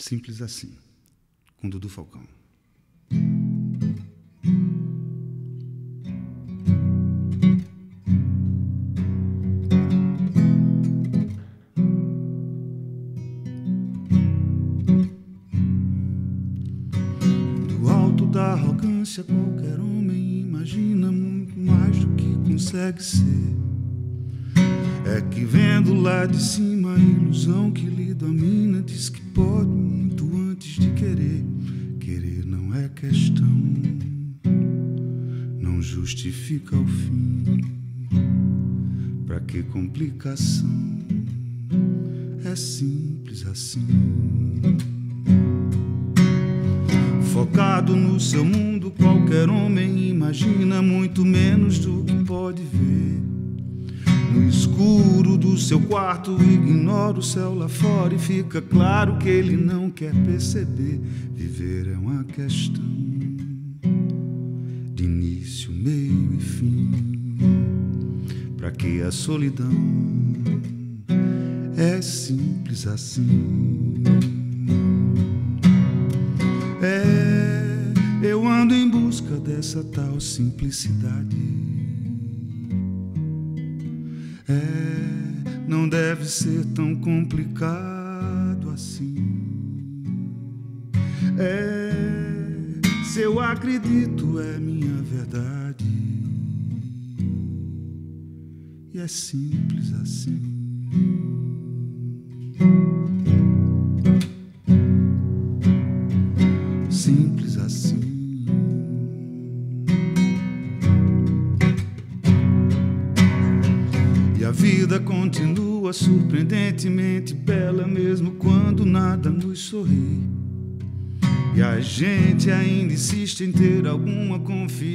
Simples assim, com Dudu Falcão. Do alto da arrogância, qualquer homem imagina muito mais do que consegue ser. É que vendo lá de cima a ilusão que lhe domina, é questão, não justifica o fim. Pra que complicação? É simples assim. Focado no seu mundo, qualquer homem imagina muito menos do que pode ver. No escuro do seu quarto, ignora o céu lá fora e fica claro que ele não quer perceber. Viver é uma questão de início, meio e fim. Pra que a solidão é simples assim. É, eu ando em busca dessa tal simplicidade. É, não deve ser tão complicado assim. É, se eu acredito, é minha verdade. E é simples assim. A vida continua surpreendentemente bela, mesmo quando nada nos sorri. E a gente ainda insiste em ter alguma confiança.